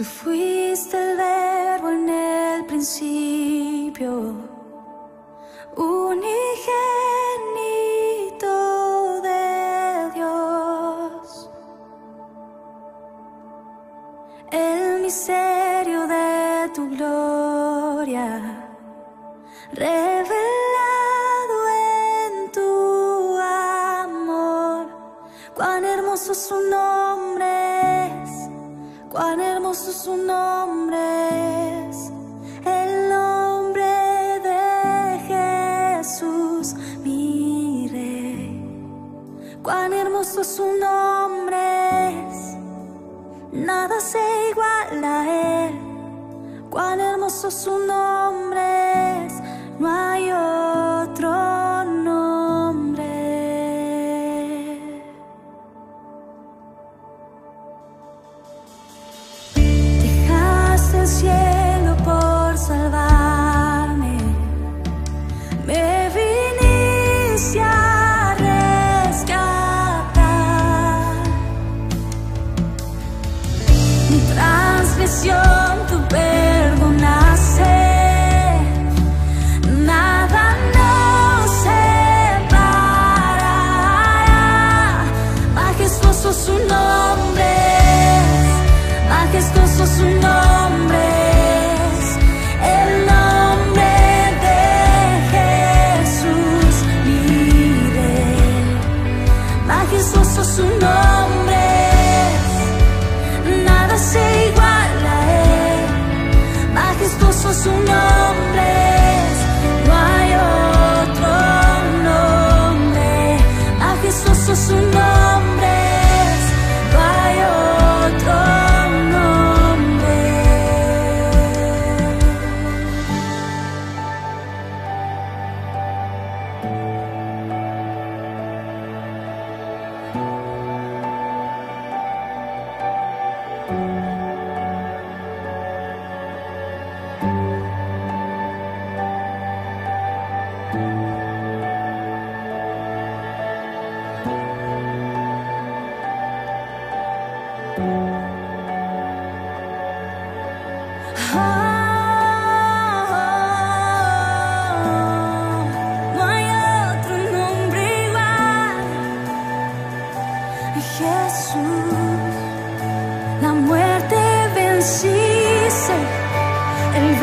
Tú fuiste el verbo en el principio, unigénito de Dios. El misterio de tu gloria, revelado en tu amor, cuán hermoso su nombre es, cuán hermoso su nombre es, el nombre de Jesús, mi rey, cuán hermoso su nombre es, nada se iguala a él, cuán hermoso su nombre es, no hay otro presión. Su nombre Jesús, la muerte venciste, el